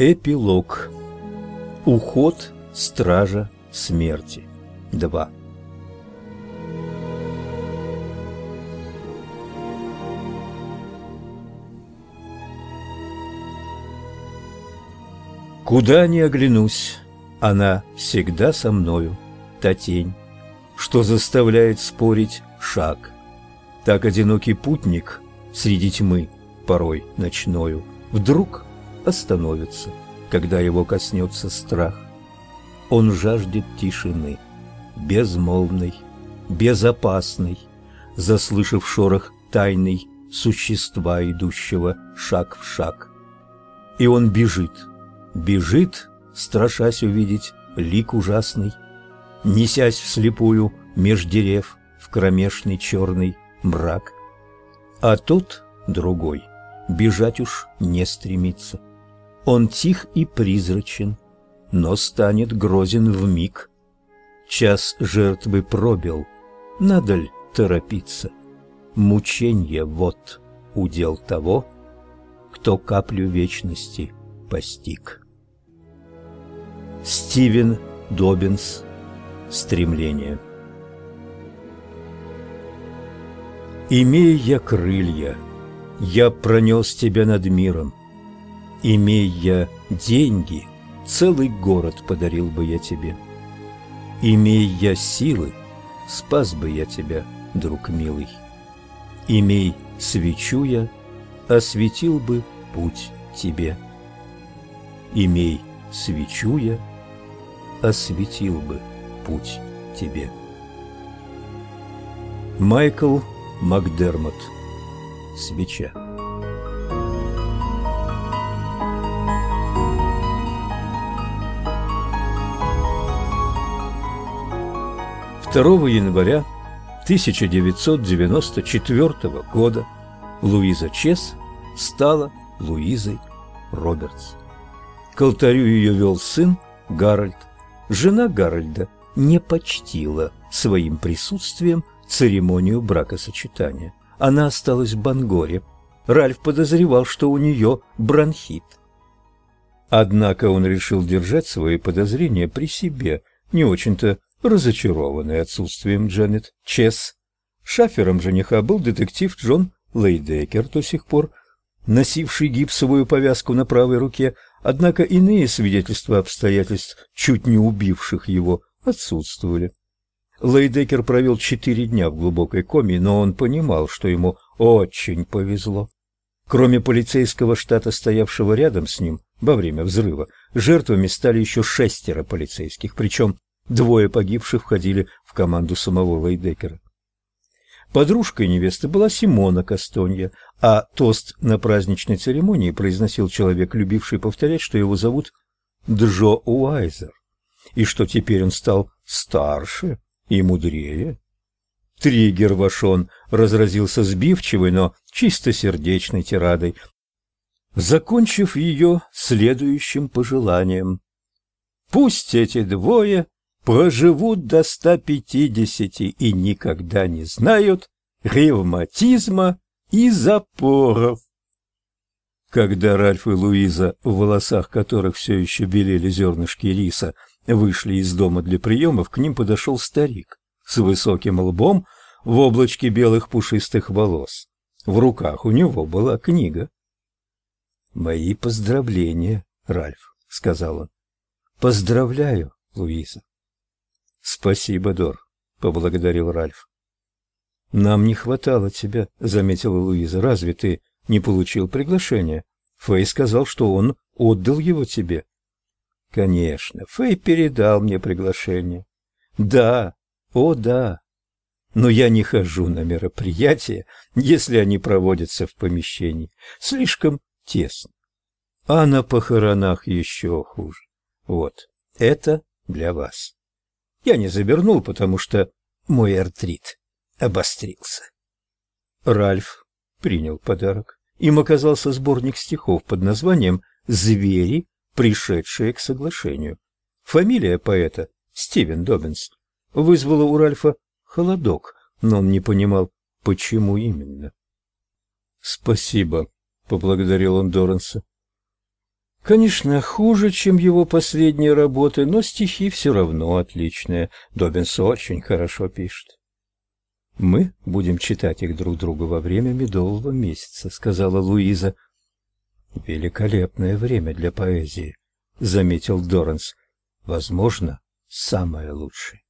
Эпилог. Уход стража смерти. 2. Куда ни оглянусь, она всегда со мною, та тень, что заставляет спорить шаг. Так одинокий путник среди тьмы, порой ночною, вдруг остановится, когда его коснется страх. Он жаждет тишины, безмолвной, безопасной, заслышав шорох тайный существа, идущего шаг в шаг. И он бежит, бежит, страшась увидеть лик ужасный, несясь вслепую меж дерев в кромешный черный мрак. А тот, другой, бежать уж не стремится. Он тих и призрачен, но станет грозен в миг. Час жертвы пробил, надаль торопиться. Мученье вот удел того, кто каплю вечности постиг. Стивен Добинс Стремление Имея я крылья, я пронес тебя над миром, Имей я деньги, целый город подарил бы я тебе. Имей я силы, спас бы я тебя, друг милый. Имей свечу я, осветил бы путь тебе. Имей свечу я, осветил бы путь тебе. Майкл Макдермот. Свеча. 2 января 1994 года Луиза Чес стала Луизой Робертс. К алтарю ее вел сын Гарольд. Жена Гарольда не почтила своим присутствием церемонию бракосочетания. Она осталась в Бангоре. Ральф подозревал, что у нее бронхит. Однако он решил держать свои подозрения при себе, не очень-то разочарованный отсутствием Дженнет Чес. Шафером жениха был детектив Джон Лейдекер, до сих пор носивший гипсовую повязку на правой руке, однако иные свидетельства обстоятельств, чуть не убивших его, отсутствовали. Лейдекер провел четыре дня в глубокой коме, но он понимал, что ему очень повезло. Кроме полицейского штата, стоявшего рядом с ним во время взрыва, жертвами стали еще шестеро полицейских, причем Двое погибших входили в команду самого Лейдекера. Подружкой невесты была Симона Кастонья, а тост на праздничной церемонии произносил человек, любивший повторять, что его зовут Джо Уайзер, и что теперь он стал старше и мудрее. Триггер Вашон разразился сбивчивой, но чистосердечной тирадой, закончив ее следующим пожеланием. «Пусть эти двое проживут до 150 и никогда не знают ревматизма и запоров. Когда Ральф и Луиза, в волосах которых все еще белели зернышки риса, вышли из дома для приемов, к ним подошел старик с высоким лбом в облачке белых пушистых волос. В руках у него была книга. «Мои поздравления, Ральф», — сказал он. «Поздравляю, Луиза». Спасибо, Дор, поблагодарил Ральф. Нам не хватало тебя, заметила Луиза. Разве ты не получил приглашение? Фэй сказал, что он отдал его тебе. Конечно, Фэй передал мне приглашение. Да, о да. Но я не хожу на мероприятия, если они проводятся в помещении. Слишком тесно. А на похоронах еще хуже. Вот, это для вас. Я не завернул, потому что мой артрит обострился. Ральф принял подарок. Им оказался сборник стихов под названием «Звери, пришедшие к соглашению». Фамилия поэта Стивен Добинс вызвала у Ральфа холодок, но он не понимал, почему именно. «Спасибо», — поблагодарил он Доранса. Конечно, хуже, чем его последние работы, но стихи все равно отличные. Добинс очень хорошо пишет. Мы будем читать их друг другу во время медового месяца, сказала Луиза. Великолепное время для поэзии, заметил Доранс. Возможно, самое лучшее.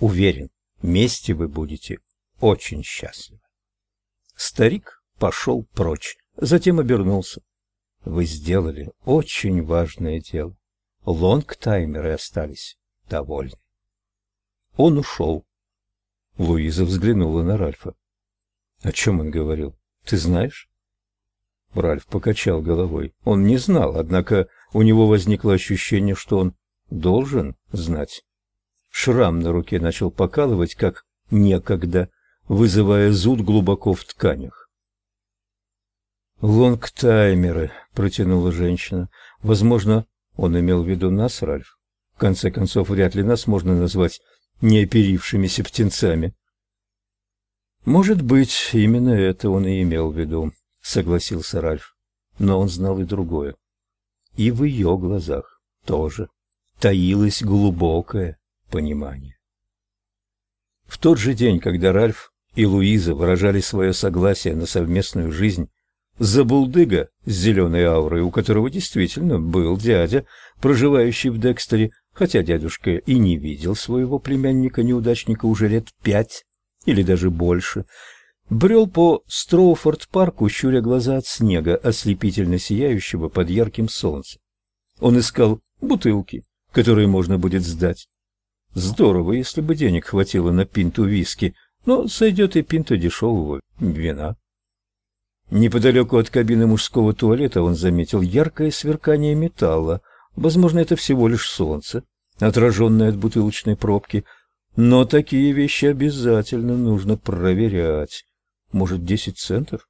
Уверен, вместе вы будете очень счастливы. Старик пошел прочь, затем обернулся. Вы сделали очень важное дело. Лонгтаймеры остались довольны. Он ушел. Луиза взглянула на Ральфа. О чем он говорил? Ты знаешь? Ральф покачал головой. Он не знал, однако у него возникло ощущение, что он должен знать. Шрам на руке начал покалывать, как некогда, вызывая зуд глубоко в тканях. «Лонгтаймеры», — протянула женщина. «Возможно, он имел в виду нас, Ральф. В конце концов, вряд ли нас можно назвать неоперившимися птенцами». «Может быть, именно это он и имел в виду», — согласился Ральф. Но он знал и другое. И в ее глазах тоже таилось глубокое понимание. В тот же день, когда Ральф и Луиза выражали свое согласие на совместную жизнь, Забулдыга с зеленой аурой, у которого действительно был дядя, проживающий в Декстере, хотя дядюшка и не видел своего племянника-неудачника уже лет пять или даже больше, брел по Строуфорд-парку, щуря глаза от снега, ослепительно сияющего под ярким солнцем. Он искал бутылки, которые можно будет сдать. Здорово, если бы денег хватило на пинту виски, но сойдет и пинта дешевого вина. Неподалеку от кабины мужского туалета он заметил яркое сверкание металла. Возможно, это всего лишь солнце, отраженное от бутылочной пробки. Но такие вещи обязательно нужно проверять. Может, десять центов?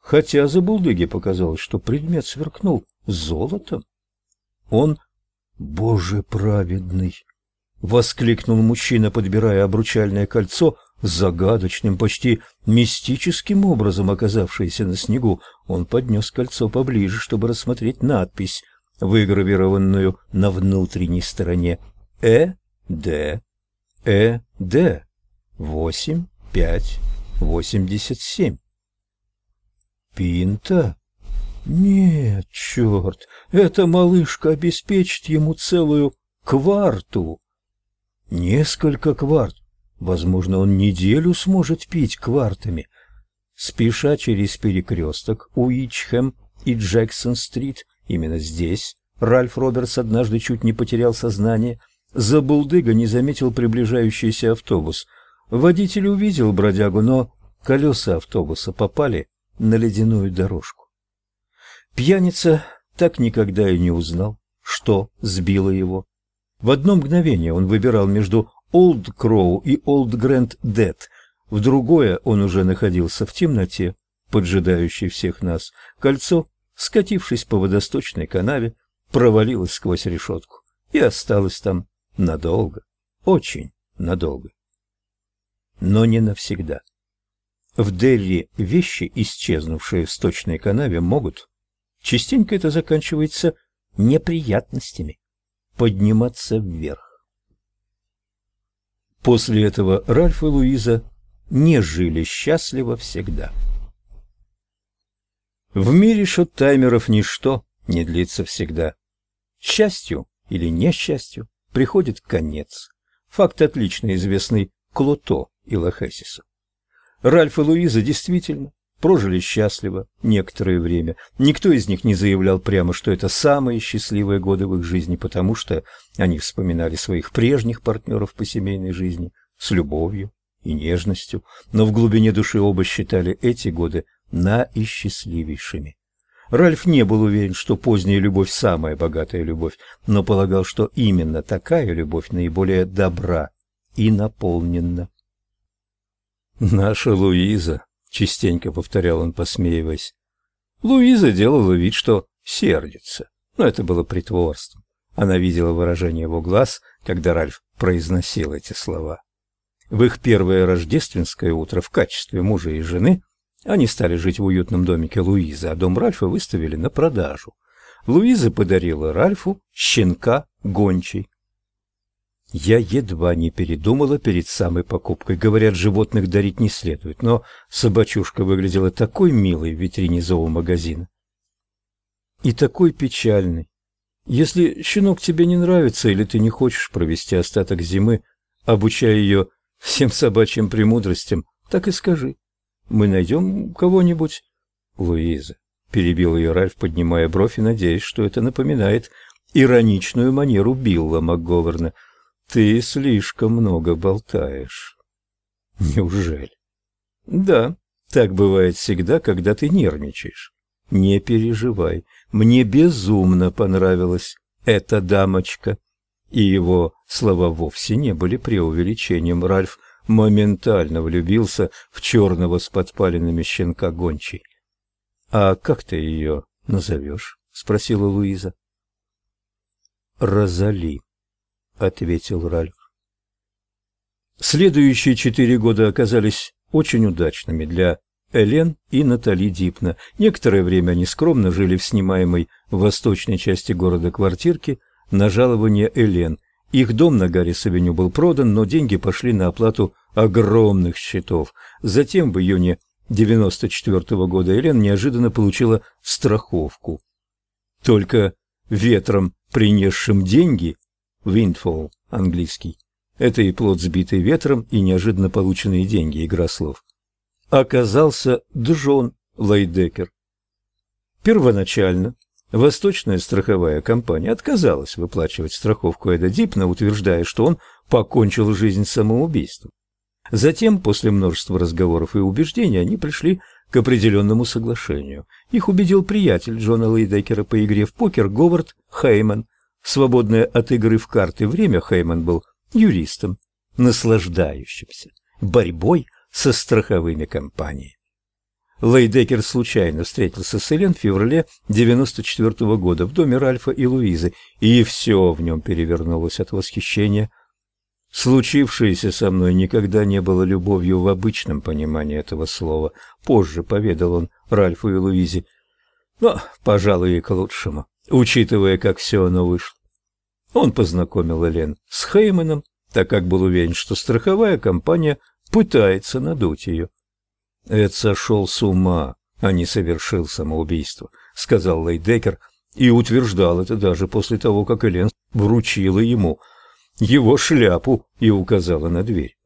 Хотя за булдыги показалось, что предмет сверкнул золотом. Он, боже праведный, воскликнул мужчина, подбирая обручальное кольцо загадочным, почти мистическим образом оказавшееся на снегу, он поднес кольцо поближе, чтобы рассмотреть надпись, выгравированную на внутренней стороне «Э. Д. Э. Д. Восемь, пять, восемьдесят семь». «Пинта?» «Нет, черт, эта малышка обеспечит ему целую кварту». «Несколько кварт. Возможно, он неделю сможет пить квартами. Спеша через перекресток Уичхэм и Джексон-стрит, именно здесь, Ральф Робертс однажды чуть не потерял сознание. Забулдыга не заметил приближающийся автобус. Водитель увидел бродягу, но колеса автобуса попали на ледяную дорожку. Пьяница так никогда и не узнал, что сбило его. В одно мгновение он выбирал между Олд Кроу и Олд Грэнд Дед. В другое он уже находился в темноте, поджидающей всех нас. Кольцо, скатившись по водосточной канаве, провалилось сквозь решетку и осталось там надолго, очень надолго. Но не навсегда. В Дерри вещи, исчезнувшие в сточной канаве, могут, частенько это заканчивается неприятностями, подниматься вверх. После этого Ральф и Луиза не жили счастливо всегда. В мире шот-таймеров ничто не длится всегда. Счастью или несчастью приходит конец. Факт отлично известный Клото и Лохесису. Ральф и Луиза действительно прожили счастливо некоторое время. Никто из них не заявлял прямо, что это самые счастливые годы в их жизни, потому что они вспоминали своих прежних партнеров по семейной жизни с любовью и нежностью, но в глубине души оба считали эти годы наисчастливейшими. Ральф не был уверен, что поздняя любовь самая богатая любовь, но полагал, что именно такая любовь наиболее добра и наполненна. Наша Луиза частенько повторял он, посмеиваясь. Луиза делала вид, что сердится, но это было притворством. Она видела выражение его глаз, когда Ральф произносил эти слова. В их первое рождественское утро в качестве мужа и жены они стали жить в уютном домике Луизы, а дом Ральфа выставили на продажу. Луиза подарила Ральфу щенка гончей. Я едва не передумала перед самой покупкой. Говорят, животных дарить не следует, но собачушка выглядела такой милой в витрине зоомагазина. И такой печальной. Если щенок тебе не нравится или ты не хочешь провести остаток зимы, обучая ее всем собачьим премудростям, так и скажи. Мы найдем кого-нибудь. Луиза, перебил ее Ральф, поднимая бровь и надеясь, что это напоминает ироничную манеру Билла МакГоверна — ты слишком много болтаешь. Неужели? Да, так бывает всегда, когда ты нервничаешь. Не переживай, мне безумно понравилась эта дамочка. И его слова вовсе не были преувеличением. Ральф моментально влюбился в черного с подпаленными щенка гончей. «А как ты ее назовешь?» — спросила Луиза. «Розали», — ответил Ральф. Следующие четыре года оказались очень удачными для Элен и Натали Дипна. Некоторое время они скромно жили в снимаемой в восточной части города квартирке на жалование Элен. Их дом на Гаррис-авеню был продан, но деньги пошли на оплату огромных счетов. Затем в июне 94 -го года Элен неожиданно получила страховку. Только ветром, принесшим деньги, Windfall, английский. Это и плод сбитый ветром, и неожиданно полученные деньги, игра слов. Оказался Джон Лейдекер. Первоначально Восточная страховая компания отказалась выплачивать страховку Эда Дипна, утверждая, что он покончил жизнь самоубийством. Затем, после множества разговоров и убеждений, они пришли к определенному соглашению. Их убедил приятель Джона Лейдекера по игре в покер Говард Хейман, свободное от игры в карты время Хейман был юристом, наслаждающимся борьбой со страховыми компаниями. Лейдекер случайно встретился с Элен в феврале 94 -го года в доме Ральфа и Луизы, и все в нем перевернулось от восхищения. Случившееся со мной никогда не было любовью в обычном понимании этого слова. Позже поведал он Ральфу и Луизе. Но, пожалуй, и к лучшему, учитывая, как все оно вышло. Он познакомил Элен с Хейманом, так как был уверен, что страховая компания пытается надуть ее. «Эд сошел с ума, а не совершил самоубийство», — сказал Лейдекер, и утверждал это даже после того, как Элен вручила ему его шляпу и указала на дверь.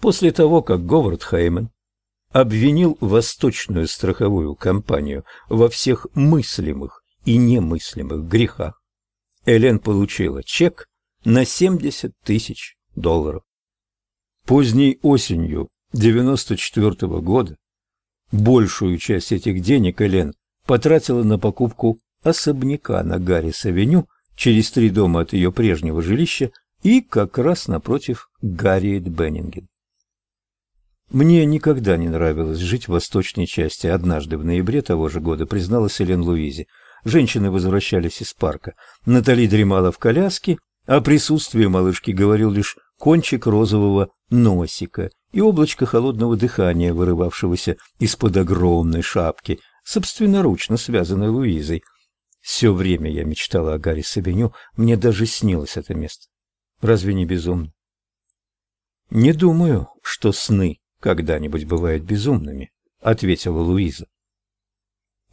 После того, как Говард Хейман обвинил восточную страховую компанию во всех мыслимых и немыслимых грехах, Элен получила чек на 70 тысяч долларов. Поздней осенью 94 -го года большую часть этих денег Элен потратила на покупку особняка на Гаррис-авеню через три дома от ее прежнего жилища и как раз напротив Гарриет Беннинген. Мне никогда не нравилось жить в восточной части. Однажды в ноябре того же года призналась Элен Луизе – Женщины возвращались из парка. Натали дремала в коляске, а присутствие малышки говорил лишь кончик розового носика и облачко холодного дыхания, вырывавшегося из-под огромной шапки, собственноручно связанной Луизой. Все время я мечтала о Гарри Сабиню, мне даже снилось это место. Разве не безумно? Не думаю, что сны когда-нибудь бывают безумными, ответила Луиза.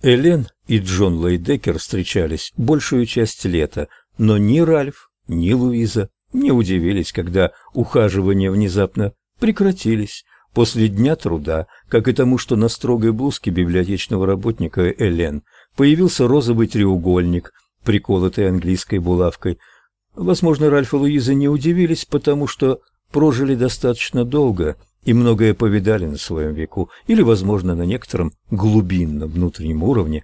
Элен и Джон Лейдекер встречались большую часть лета, но ни Ральф, ни Луиза не удивились, когда ухаживания внезапно прекратились после дня труда, как и тому, что на строгой блузке библиотечного работника Элен появился розовый треугольник, приколотый английской булавкой. Возможно, Ральф и Луиза не удивились, потому что прожили достаточно долго – и многое повидали на своем веку, или, возможно, на некотором глубинном внутреннем уровне,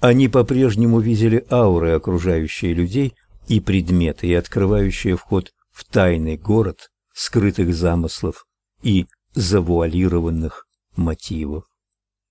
они по-прежнему видели ауры, окружающие людей, и предметы, и открывающие вход в тайный город скрытых замыслов и завуалированных мотивов.